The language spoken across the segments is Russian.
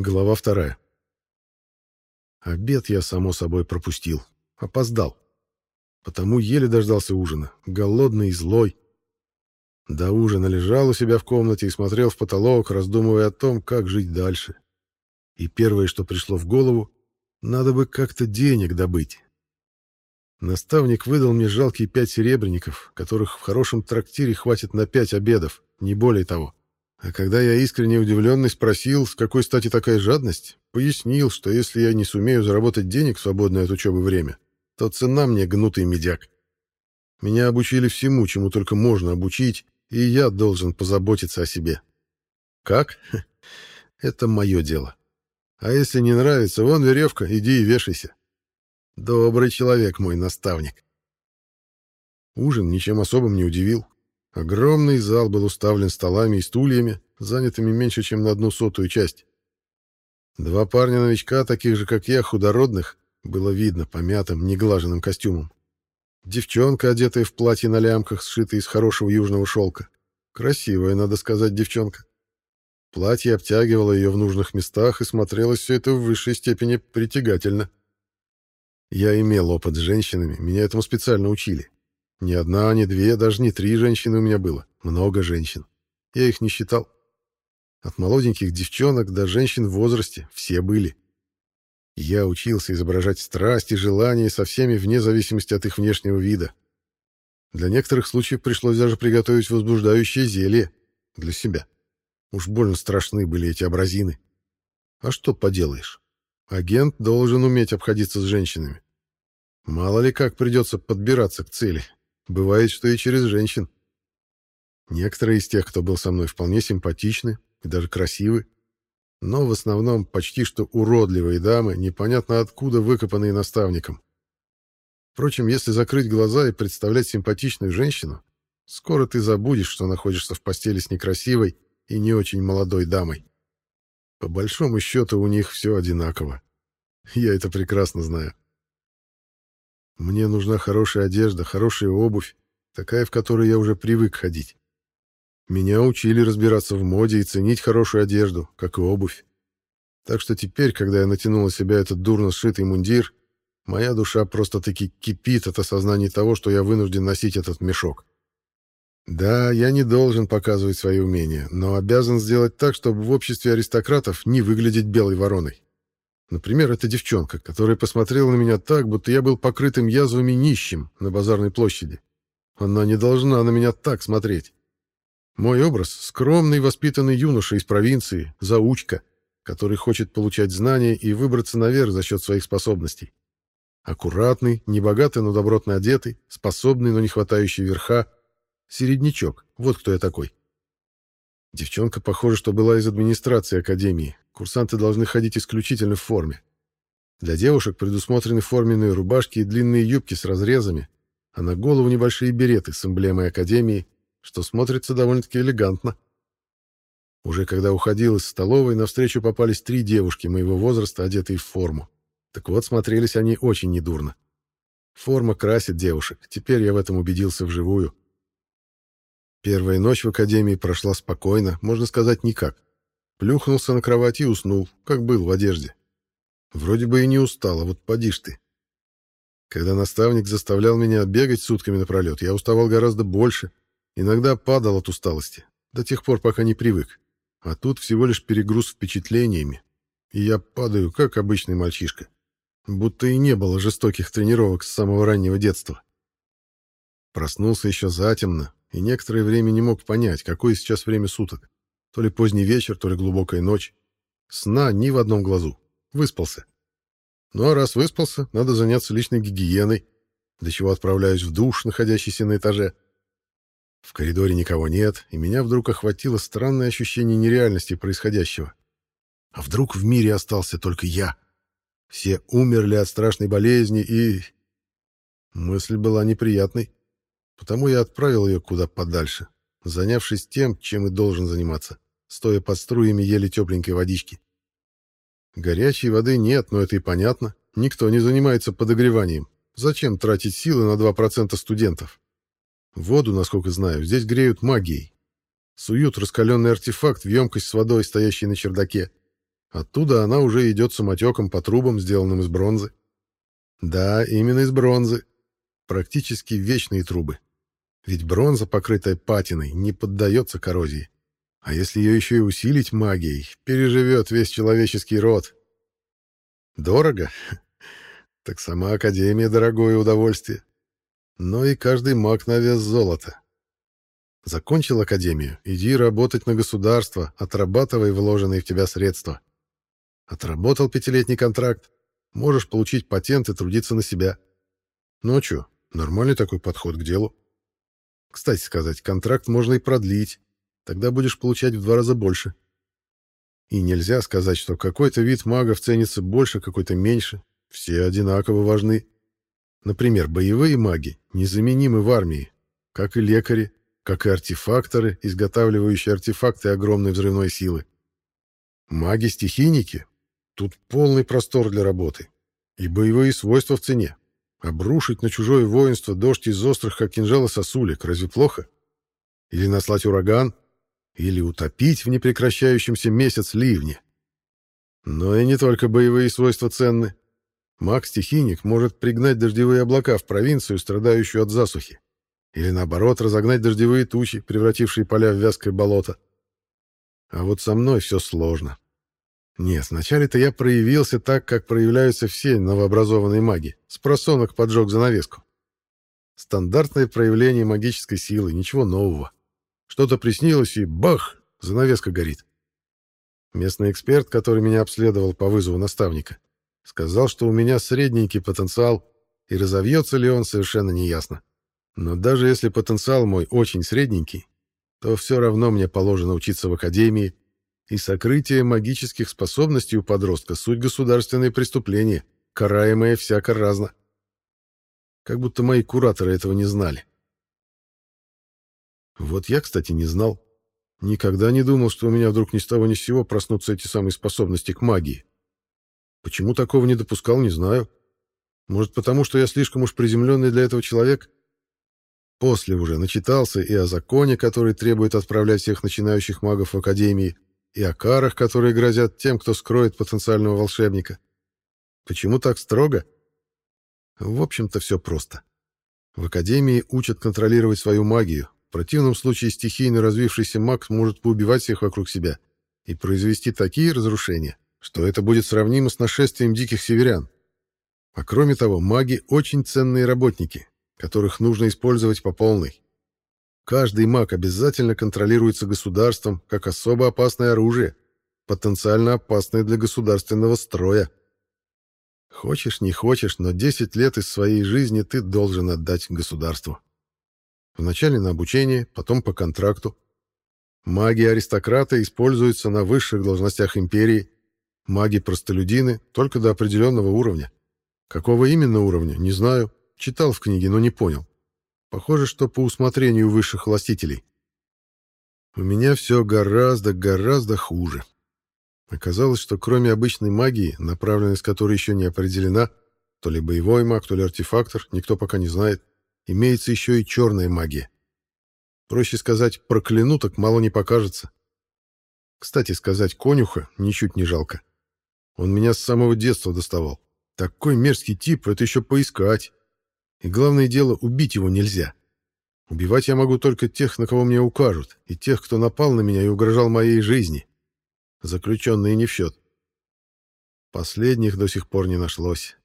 Глава вторая. Обед я, само собой, пропустил. Опоздал. Потому еле дождался ужина. Голодный и злой. До ужина лежал у себя в комнате и смотрел в потолок, раздумывая о том, как жить дальше. И первое, что пришло в голову, надо бы как-то денег добыть. Наставник выдал мне жалкие пять серебряников, которых в хорошем трактире хватит на пять обедов, не более того. А когда я искренне удивленный спросил, с какой стати такая жадность, пояснил, что если я не сумею заработать денег в свободное от учебы время, то цена мне гнутый медяк. Меня обучили всему, чему только можно обучить, и я должен позаботиться о себе. Как? Это мое дело. А если не нравится, вон веревка, иди и вешайся. Добрый человек мой наставник. Ужин ничем особым не удивил. Огромный зал был уставлен столами и стульями, занятыми меньше, чем на одну сотую часть. Два парня-новичка, таких же, как я, худородных, было видно помятым, неглаженным костюмом. Девчонка, одетая в платье на лямках, сшитое из хорошего южного шелка. Красивая, надо сказать, девчонка. Платье обтягивало ее в нужных местах, и смотрелось все это в высшей степени притягательно. Я имел опыт с женщинами, меня этому специально учили. Ни одна, ни две, даже не три женщины у меня было. Много женщин. Я их не считал. От молоденьких девчонок до женщин в возрасте все были. Я учился изображать страсть и желание со всеми вне зависимости от их внешнего вида. Для некоторых случаев пришлось даже приготовить возбуждающее зелье для себя. Уж больно страшны были эти абразины. А что поделаешь? Агент должен уметь обходиться с женщинами. Мало ли как придется подбираться к цели. Бывает, что и через женщин. Некоторые из тех, кто был со мной, вполне симпатичны и даже красивы, но в основном почти что уродливые дамы, непонятно откуда выкопанные наставником. Впрочем, если закрыть глаза и представлять симпатичную женщину, скоро ты забудешь, что находишься в постели с некрасивой и не очень молодой дамой. По большому счету у них все одинаково. Я это прекрасно знаю. Мне нужна хорошая одежда, хорошая обувь, такая, в которой я уже привык ходить. Меня учили разбираться в моде и ценить хорошую одежду, как и обувь. Так что теперь, когда я натянул на себя этот дурно сшитый мундир, моя душа просто-таки кипит от осознания того, что я вынужден носить этот мешок. Да, я не должен показывать свои умения, но обязан сделать так, чтобы в обществе аристократов не выглядеть белой вороной. Например, эта девчонка, которая посмотрела на меня так, будто я был покрытым язвами нищим на базарной площади. Она не должна на меня так смотреть. Мой образ — скромный, воспитанный юноша из провинции, заучка, который хочет получать знания и выбраться наверх за счет своих способностей. Аккуратный, небогатый, но добротно одетый, способный, но не хватающий верха. Середнячок. Вот кто я такой. Девчонка, похоже, что была из администрации академии, Курсанты должны ходить исключительно в форме. Для девушек предусмотрены форменные рубашки и длинные юбки с разрезами, а на голову небольшие береты с эмблемой Академии, что смотрится довольно-таки элегантно. Уже когда уходил из столовой, навстречу попались три девушки моего возраста, одетые в форму. Так вот, смотрелись они очень недурно. Форма красит девушек, теперь я в этом убедился вживую. Первая ночь в Академии прошла спокойно, можно сказать, никак. Плюхнулся на кровать и уснул, как был в одежде. Вроде бы и не устал, а вот поди ж ты. Когда наставник заставлял меня бегать сутками напролет, я уставал гораздо больше, иногда падал от усталости, до тех пор, пока не привык. А тут всего лишь перегруз впечатлениями, и я падаю, как обычный мальчишка. Будто и не было жестоких тренировок с самого раннего детства. Проснулся еще затемно, и некоторое время не мог понять, какое сейчас время суток. То ли поздний вечер, то ли глубокая ночь. Сна ни в одном глазу. Выспался. Ну а раз выспался, надо заняться личной гигиеной, для чего отправляюсь в душ, находящийся на этаже. В коридоре никого нет, и меня вдруг охватило странное ощущение нереальности происходящего. А вдруг в мире остался только я? Все умерли от страшной болезни, и... Мысль была неприятной, потому я отправил ее куда подальше, занявшись тем, чем и должен заниматься, стоя под струями еле тепленькой водички. Горячей воды нет, но это и понятно. Никто не занимается подогреванием. Зачем тратить силы на 2% студентов? Воду, насколько знаю, здесь греют магией. Суют раскаленный артефакт в емкость с водой, стоящей на чердаке. Оттуда она уже идет самотеком по трубам, сделанным из бронзы. Да, именно из бронзы. Практически вечные трубы. Ведь бронза, покрытая патиной, не поддается коррозии. А если ее еще и усилить магией, переживет весь человеческий род. Дорого? Так сама Академия — дорогое удовольствие. Но и каждый маг на вес золота. Закончил Академию, иди работать на государство, отрабатывай вложенные в тебя средства. Отработал пятилетний контракт, можешь получить патент и трудиться на себя. Ну а что, нормальный такой подход к делу. Кстати сказать, контракт можно и продлить, тогда будешь получать в два раза больше. И нельзя сказать, что какой-то вид магов ценится больше, какой-то меньше. Все одинаково важны. Например, боевые маги незаменимы в армии, как и лекари, как и артефакторы, изготавливающие артефакты огромной взрывной силы. Маги-стихийники — тут полный простор для работы. И боевые свойства в цене. Обрушить на чужое воинство дождь из острых, как кинжалы сосулек, разве плохо? Или наслать ураган — или утопить в непрекращающемся месяц ливни. Но и не только боевые свойства ценны. Маг-стихийник может пригнать дождевые облака в провинцию, страдающую от засухи. Или наоборот, разогнать дождевые тучи, превратившие поля в вязкое болото. А вот со мной все сложно. Нет, вначале-то я проявился так, как проявляются все новообразованные маги. С просонок поджег занавеску. Стандартное проявление магической силы, ничего нового. Что-то приснилось, и бах! Занавеска горит. Местный эксперт, который меня обследовал по вызову наставника, сказал, что у меня средненький потенциал, и разовьется ли он, совершенно неясно. Но даже если потенциал мой очень средненький, то все равно мне положено учиться в академии, и сокрытие магических способностей у подростка — суть государственное преступление, караемое всяко разно. Как будто мои кураторы этого не знали. Вот я, кстати, не знал. Никогда не думал, что у меня вдруг ни с того ни с сего проснутся эти самые способности к магии. Почему такого не допускал, не знаю. Может, потому что я слишком уж приземленный для этого человек? После уже начитался и о законе, который требует отправлять всех начинающих магов в академии, и о карах, которые грозят тем, кто скроет потенциального волшебника. Почему так строго? В общем-то, все просто. В академии учат контролировать свою магию, в противном случае стихийно развившийся маг может поубивать всех вокруг себя и произвести такие разрушения, что это будет сравнимо с нашествием диких северян. А кроме того, маги очень ценные работники, которых нужно использовать по полной. Каждый маг обязательно контролируется государством как особо опасное оружие, потенциально опасное для государственного строя. Хочешь, не хочешь, но 10 лет из своей жизни ты должен отдать государству. Вначале на обучение, потом по контракту. Маги-аристократы используются на высших должностях империи, маги-простолюдины только до определенного уровня. Какого именно уровня, не знаю. Читал в книге, но не понял. Похоже, что по усмотрению высших властителей. У меня все гораздо, гораздо хуже. Оказалось, что кроме обычной магии, направленность которой еще не определена, то ли боевой маг, то ли артефактор, никто пока не знает, имеется еще и черная магия. Проще сказать, прокляну, так мало не покажется. Кстати, сказать конюха ничуть не жалко. Он меня с самого детства доставал. Такой мерзкий тип, это еще поискать. И главное дело, убить его нельзя. Убивать я могу только тех, на кого мне укажут, и тех, кто напал на меня и угрожал моей жизни. Заключенные не в счет. Последних до сих пор не нашлось.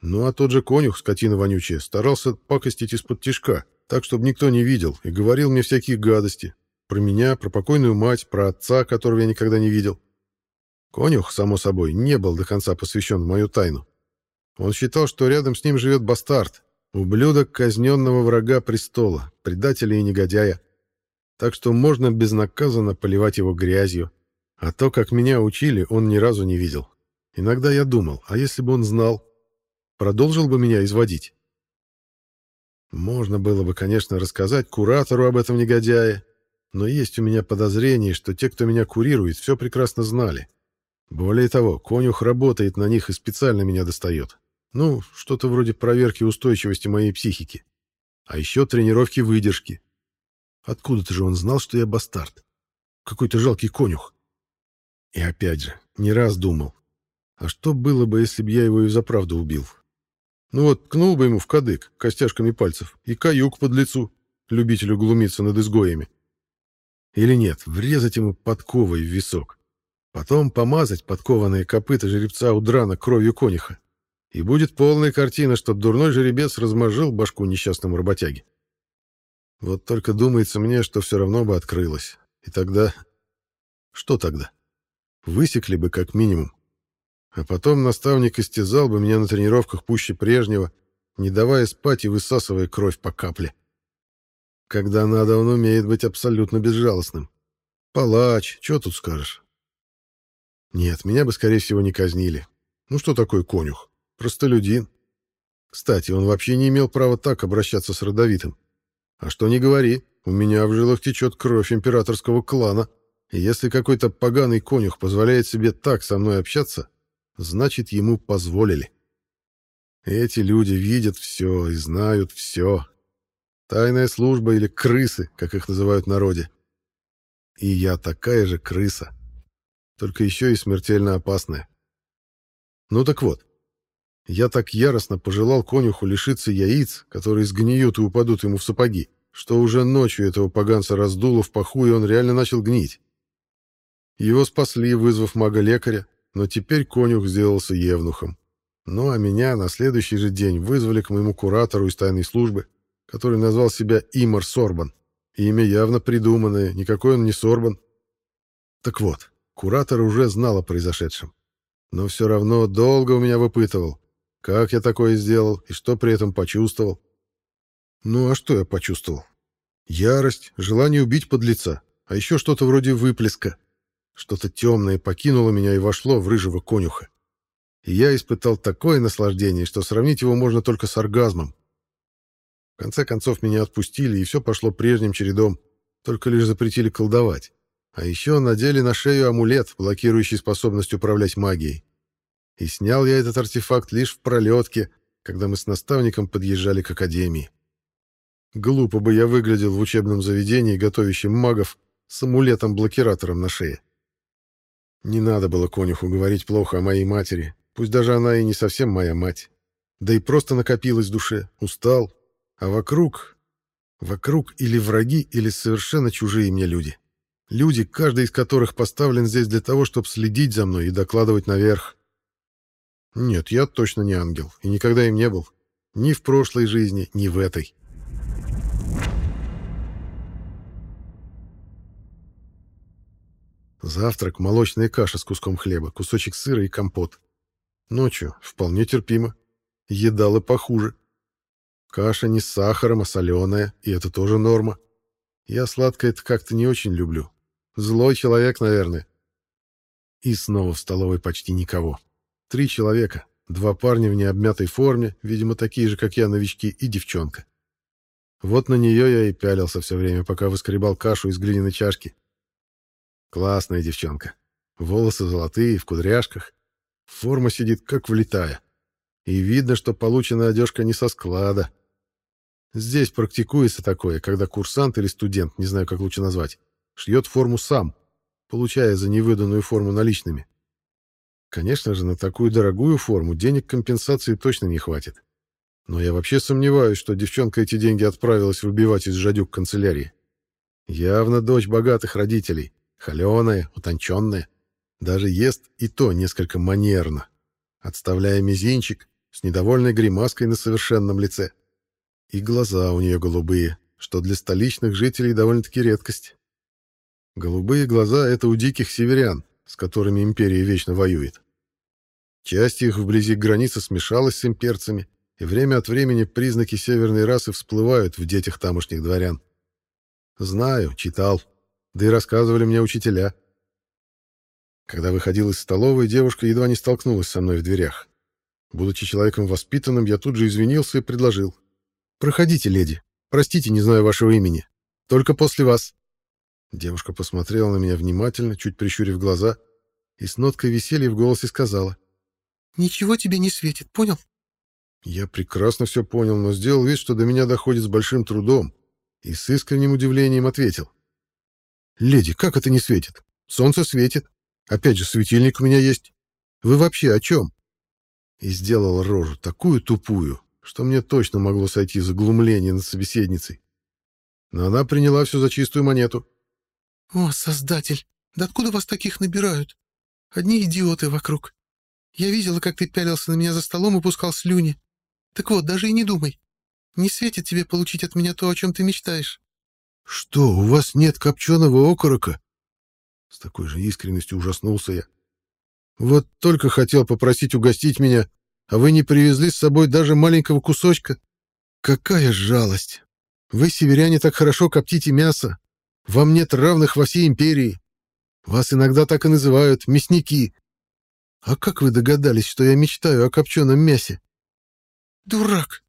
Ну а тот же конюх, скотина вонючая, старался пакостить из-под тишка, так, чтобы никто не видел, и говорил мне всякие гадости. Про меня, про покойную мать, про отца, которого я никогда не видел. Конюх, само собой, не был до конца посвящен в мою тайну. Он считал, что рядом с ним живет бастард, ублюдок казненного врага престола, предателя и негодяя. Так что можно безнаказанно поливать его грязью. А то, как меня учили, он ни разу не видел. Иногда я думал, а если бы он знал, продолжил бы меня изводить. Можно было бы, конечно, рассказать куратору об этом негодяе, но есть у меня подозрение, что те, кто меня курирует, все прекрасно знали. Более того, конюх работает на них и специально меня достает. Ну, что-то вроде проверки устойчивости моей психики. А еще тренировки выдержки. Откуда-то же он знал, что я бастард. Какой-то жалкий конюх. И опять же, Не раз думал, а что было бы, если бы я его и за правду убил? Ну вот, ткнул бы ему в кадык костяшками пальцев и каюк под лицу, любителю глумиться над изгоями. Или нет, врезать ему подковой в висок. Потом помазать подкованные копыта жеребца у драна кровью кониха. И будет полная картина, что дурной жеребец размажил башку несчастному работяге. Вот только думается мне, что все равно бы открылось. И тогда... Что тогда? Высекли бы как минимум. А потом наставник истязал бы меня на тренировках пуще прежнего, не давая спать и высасывая кровь по капле. Когда надо, он умеет быть абсолютно безжалостным. Палач, что тут скажешь? Нет, меня бы, скорее всего, не казнили. Ну что такое конюх? Простолюдин. Кстати, он вообще не имел права так обращаться с родовитым. А что не говори, у меня в жилах течет кровь императорского клана. И если какой-то поганый конюх позволяет себе так со мной общаться, значит, ему позволили. Эти люди видят все и знают все. Тайная служба или крысы, как их называют в народе. И я такая же крыса, только еще и смертельно опасная. Ну так вот, я так яростно пожелал конюху лишиться яиц, которые сгниют и упадут ему в сапоги, что уже ночью этого поганца раздуло в паху, и он реально начал гнить. Его спасли, вызвав мага-лекаря, но теперь конюх сделался евнухом. Ну а меня на следующий же день вызвали к моему куратору из тайной службы, который назвал себя Имар Сорбан. Имя явно придуманное, никакой он не Сорбан. Так вот, куратор уже знал о произошедшем. Но все равно долго у меня выпытывал, как я такое сделал и что при этом почувствовал. Ну а что я почувствовал? Ярость, желание убить подлеца, а еще что-то вроде выплеска. Что-то темное покинуло меня и вошло в рыжего конюха. И я испытал такое наслаждение, что сравнить его можно только с оргазмом. В конце концов, меня отпустили, и все пошло прежним чередом, только лишь запретили колдовать. А еще надели на шею амулет, блокирующий способность управлять магией. И снял я этот артефакт лишь в пролетке, когда мы с наставником подъезжали к академии. Глупо бы я выглядел в учебном заведении, готовящем магов, с амулетом-блокиратором на шее. Не надо было конюху говорить плохо о моей матери, пусть даже она и не совсем моя мать. Да и просто накопилось в душе, устал, а вокруг... Вокруг или враги, или совершенно чужие мне люди. Люди, каждый из которых поставлен здесь для того, чтобы следить за мной и докладывать наверх. Нет, я точно не ангел, и никогда им не был. Ни в прошлой жизни, ни в этой. Завтрак — молочная каша с куском хлеба, кусочек сыра и компот. Ночью вполне терпимо. Едала похуже. Каша не с сахаром, а соленая, и это тоже норма. Я сладкое-то как-то не очень люблю. Злой человек, наверное. И снова в столовой почти никого. Три человека. Два парня в необмятой форме, видимо, такие же, как я, новички, и девчонка. Вот на нее я и пялился все время, пока выскребал кашу из глиняной чашки. Классная девчонка. Волосы золотые, в кудряшках. Форма сидит как влитая. И видно, что получена одежка не со склада. Здесь практикуется такое, когда курсант или студент, не знаю, как лучше назвать, шьет форму сам, получая за невыданную форму наличными. Конечно же, на такую дорогую форму денег компенсации точно не хватит. Но я вообще сомневаюсь, что девчонка эти деньги отправилась выбивать из жадюк канцелярии. Явно дочь богатых родителей, холеная, утонченная. Даже ест и то несколько манерно, отставляя мизинчик с недовольной гримаской на совершенном лице. И глаза у нее голубые, что для столичных жителей довольно-таки редкость. Голубые глаза — это у диких северян, с которыми империя вечно воюет. Часть их вблизи границы смешалась с имперцами, и время от времени признаки северной расы всплывают в детях тамошних дворян. Знаю, читал, да и рассказывали мне учителя. Когда выходил из столовой, девушка едва не столкнулась со мной в дверях. Будучи человеком воспитанным, я тут же извинился и предложил. «Проходите, леди. Простите, не знаю вашего имени. Только после вас». Девушка посмотрела на меня внимательно, чуть прищурив глаза, и с ноткой веселья в голосе сказала. «Ничего тебе не светит, понял?» Я прекрасно все понял, но сделал вид, что до меня доходит с большим трудом, и с искренним удивлением ответил. «Леди, как это не светит? Солнце светит. Опять же, светильник у меня есть. Вы вообще о чем?» И сделал рожу такую тупую, что мне точно могло сойти за глумление над собеседницей. Но она приняла все за чистую монету. «О, Создатель, да откуда вас таких набирают? Одни идиоты вокруг. Я видела, как ты пялился на меня за столом и пускал слюни. Так вот, даже и не думай. Не светит тебе получить от меня то, о чем ты мечтаешь». «Что, у вас нет копченого окорока?» С такой же искренностью ужаснулся я. «Вот только хотел попросить угостить меня, а вы не привезли с собой даже маленького кусочка. Какая жалость! Вы, северяне, так хорошо коптите мясо. Вам нет равных во всей империи. Вас иногда так и называют мясники. А как вы догадались, что я мечтаю о копченом мясе? Дурак!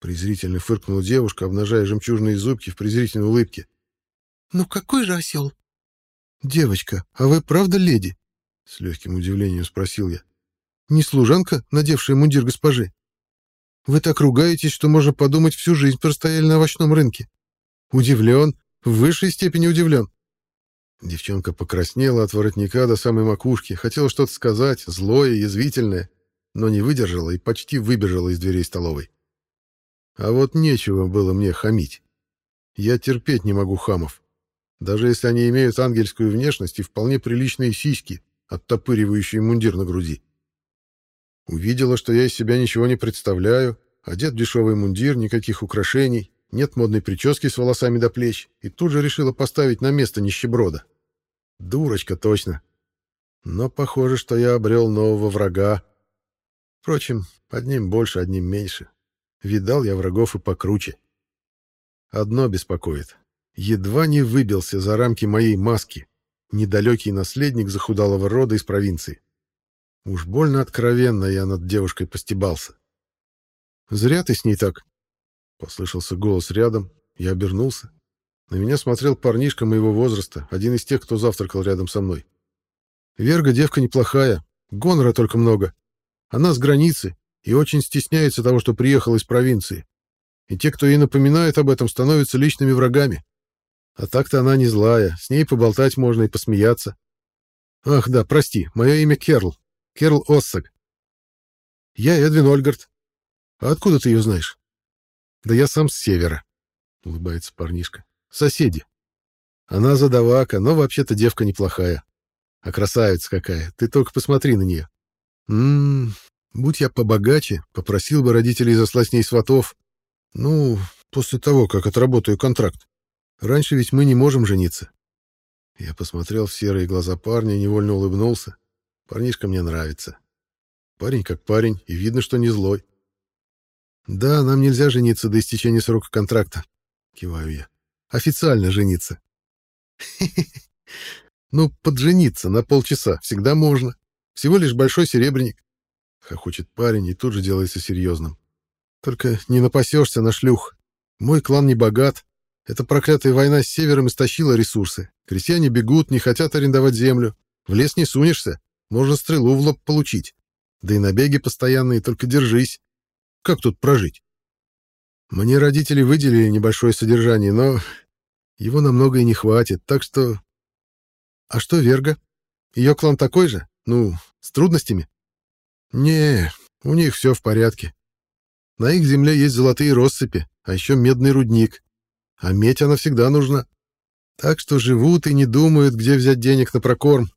Презрительно фыркнула девушка, обнажая жемчужные зубки в презрительной улыбке. Ну какой же осел? Девочка, а вы правда леди? С легким удивлением спросил я. Не служанка, надевшая мундир госпожи? Вы так ругаетесь, что можно подумать, всю жизнь простояли на овощном рынке. Удивлен, в высшей степени удивлен. Девчонка покраснела от воротника до самой макушки, хотела что-то сказать, злое, язвительное, но не выдержала и почти выбежала из дверей столовой. А вот нечего было мне хамить. Я терпеть не могу хамов. Даже если они имеют ангельскую внешность и вполне приличные сиськи, оттопыривающие мундир на груди. Увидела, что я из себя ничего не представляю, одет в дешевый мундир, никаких украшений, нет модной прически с волосами до плеч, и тут же решила поставить на место нищеброда. Дурочка точно. Но похоже, что я обрел нового врага. Впрочем, одним больше, одним меньше. Видал я врагов и покруче. Одно беспокоит. Едва не выбился за рамки моей маски. Недалекий наследник захудалого рода из провинции. Уж больно откровенно я над девушкой постебался. «Зря ты с ней так», — послышался голос рядом. Я обернулся. На меня смотрел парнишка моего возраста, один из тех, кто завтракал рядом со мной. Верга девка неплохая, гонора только много. Она с границы и очень стесняется того, что приехала из провинции. И те, кто ей напоминает об этом, становятся личными врагами. А так-то она не злая, с ней поболтать можно и посмеяться. Ах да, прости, мое имя Керл, Керл Оссак. Я Эдвин Ольгард. А откуда ты ее знаешь? Да я сам с севера, улыбается парнишка. Соседи. Она задавака, но вообще-то девка неплохая. А красавица какая, ты только посмотри на нее. Ммм, будь я побогаче, попросил бы родителей заслать с ней сватов. Ну, после того, как отработаю контракт. Раньше ведь мы не можем жениться. Я посмотрел в серые глаза парня и невольно улыбнулся. Парнишка мне нравится. Парень как парень, и видно, что не злой. Да, нам нельзя жениться до истечения срока контракта, киваю я. Официально жениться. Ну, поджениться на полчаса всегда можно. Всего лишь большой серебряник. Хохочет парень и тут же делается серьезным. Только не напасешься на шлюх. Мой клан не богат. Эта проклятая война с севером истощила ресурсы. Крестьяне бегут, не хотят арендовать землю. В лес не сунешься. Можно стрелу в лоб получить. Да и набеги постоянные, только держись. Как тут прожить? Мне родители выделили небольшое содержание, но его намного и не хватит, так что... А что Верга? Ее клан такой же? Ну, с трудностями? Не, у них все в порядке. На их земле есть золотые россыпи, а еще медный рудник. А медь она всегда нужна. Так что живут и не думают, где взять денег на прокорм.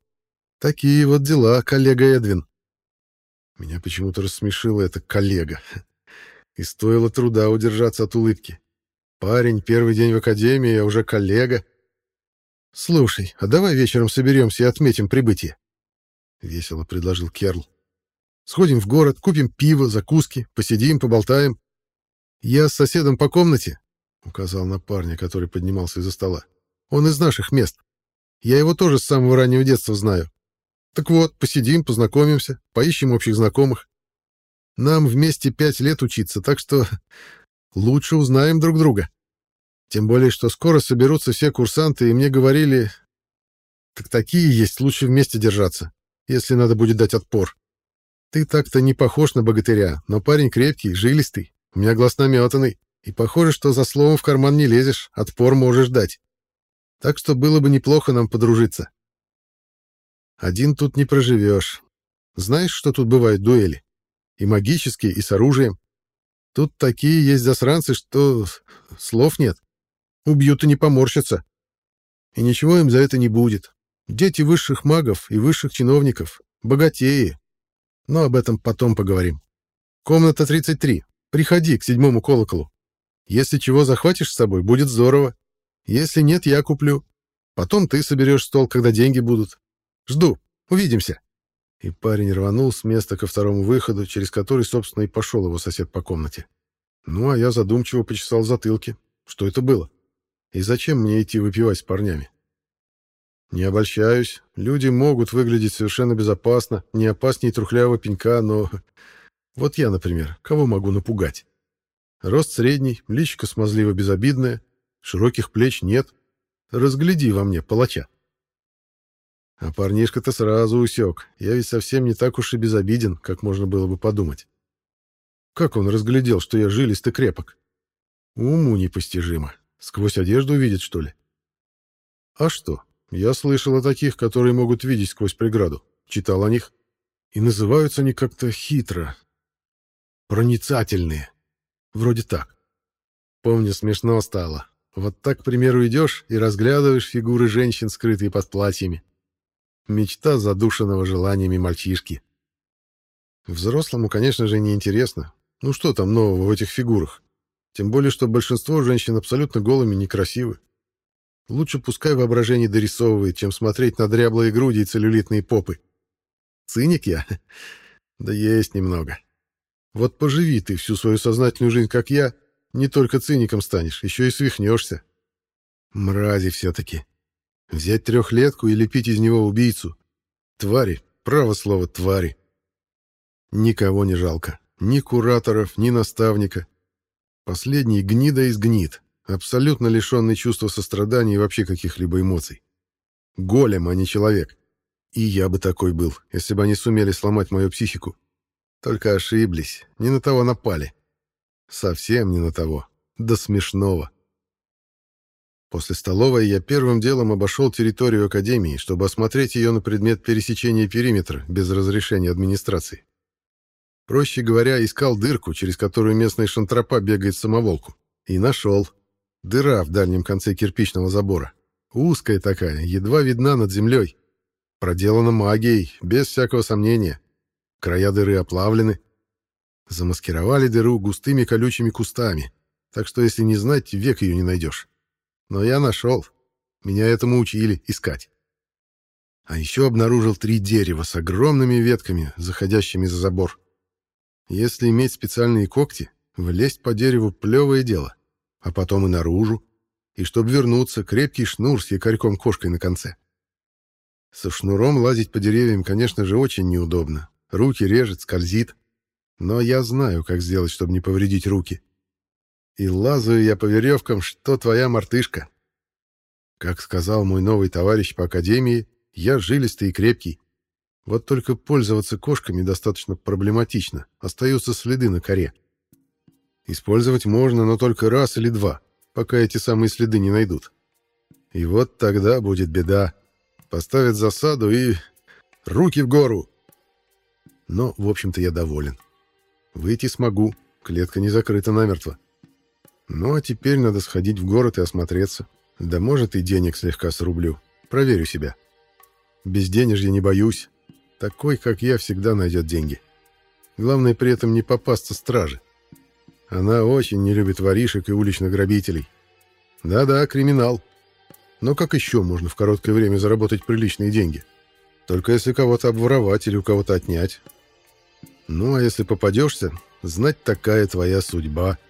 Такие вот дела, коллега Эдвин. Меня почему-то рассмешило это коллега. И стоило труда удержаться от улыбки. Парень, первый день в академии, а уже коллега. Слушай, а давай вечером соберемся и отметим прибытие. Весело предложил Керл. Сходим в город, купим пиво, закуски, посидим, поболтаем. Я с соседом по комнате, указал на парня, который поднимался из-за стола. Он из наших мест. Я его тоже с самого раннего детства знаю. Так вот, посидим, познакомимся, поищем общих знакомых. Нам вместе пять лет учиться, так что лучше узнаем друг друга. Тем более, что скоро соберутся все курсанты, и мне говорили... Так такие есть, лучше вместе держаться, если надо будет дать отпор. Ты так-то не похож на богатыря, но парень крепкий, жилистый, у меня глаз наметанный, и похоже, что за словом в карман не лезешь, отпор можешь дать. Так что было бы неплохо нам подружиться. Один тут не проживешь. Знаешь, что тут бывают дуэли? И магические, и с оружием. Тут такие есть засранцы, что слов нет. Убьют и не поморщатся. И ничего им за это не будет. Дети высших магов и высших чиновников. Богатеи. Но об этом потом поговорим. Комната 33. Приходи к седьмому колоколу. Если чего захватишь с собой, будет здорово. Если нет, я куплю. Потом ты соберешь стол, когда деньги будут. Жду. Увидимся. И парень рванул с места ко второму выходу, через который, собственно, и пошел его сосед по комнате. Ну, а я задумчиво почесал затылки. Что это было? И зачем мне идти выпивать с парнями? Не обольщаюсь. Люди могут выглядеть совершенно безопасно, не опаснее трухлявого пенька, но... Вот я, например, кого могу напугать? Рост средний, личико смазливо-безобидное, широких плеч нет. Разгляди во мне палача. А парнишка-то сразу усек. Я ведь совсем не так уж и безобиден, как можно было бы подумать. Как он разглядел, что я жилист и крепок? Уму непостижимо. Сквозь одежду видит, что ли? А что? Я слышал о таких, которые могут видеть сквозь преграду. Читал о них. И называются они как-то хитро. Проницательные. Вроде так. Помню, смешно стало. Вот так, к примеру, идешь и разглядываешь фигуры женщин, скрытые под платьями. Мечта задушенного желаниями мальчишки. Взрослому, конечно же, не интересно. Ну что там нового в этих фигурах? Тем более, что большинство женщин абсолютно голыми некрасивы. Лучше пускай воображение дорисовывает, чем смотреть на дряблые груди и целлюлитные попы. Циник я? Да есть немного. Вот поживи ты всю свою сознательную жизнь, как я, не только циником станешь, еще и свихнешься. Мрази все-таки. Взять трехлетку и лепить из него убийцу. Твари, право слово, твари. Никого не жалко. Ни кураторов, ни наставника. Последний гнида из гнид, абсолютно лишенный чувства сострадания и вообще каких-либо эмоций. Голем, а не человек. И я бы такой был, если бы они сумели сломать мою психику. Только ошиблись, не на того напали. Совсем не на того. До смешного. После столовой я первым делом обошел территорию Академии, чтобы осмотреть ее на предмет пересечения периметра без разрешения администрации. Проще говоря, искал дырку, через которую местная шантропа бегает самоволку. И нашел. Дыра в дальнем конце кирпичного забора. Узкая такая, едва видна над землей. Проделана магией, без всякого сомнения. Края дыры оплавлены. Замаскировали дыру густыми колючими кустами, так что если не знать, век ее не найдешь. Но я нашел. Меня этому учили искать. А еще обнаружил три дерева с огромными ветками, заходящими за забор. Если иметь специальные когти, влезть по дереву — плевое дело. А потом и наружу. И чтобы вернуться, крепкий шнур с якорьком-кошкой на конце. Со шнуром лазить по деревьям, конечно же, очень неудобно. Руки режет, скользит. Но я знаю, как сделать, чтобы не повредить руки. И лазаю я по веревкам, что твоя мартышка. Как сказал мой новый товарищ по академии, я жилистый и крепкий. Вот только пользоваться кошками достаточно проблематично, остаются следы на коре. Использовать можно, но только раз или два, пока эти самые следы не найдут. И вот тогда будет беда. Поставят засаду и... Руки в гору! Но, в общем-то, я доволен. Выйти смогу, клетка не закрыта намертво. Ну, а теперь надо сходить в город и осмотреться. Да может и денег слегка срублю. Проверю себя. Без денежья не боюсь. Такой, как я, всегда найдет деньги. Главное при этом не попасться страже. Она очень не любит воришек и уличных грабителей. Да-да, криминал. Но как еще можно в короткое время заработать приличные деньги? Только если кого-то обворовать или у кого-то отнять. Ну, а если попадешься, знать такая твоя судьба —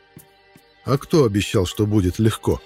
а кто обещал, что будет легко?»